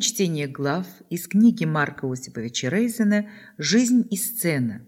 Чтение глав из книги Марка Осиповича Рейзена «Жизнь и сцена».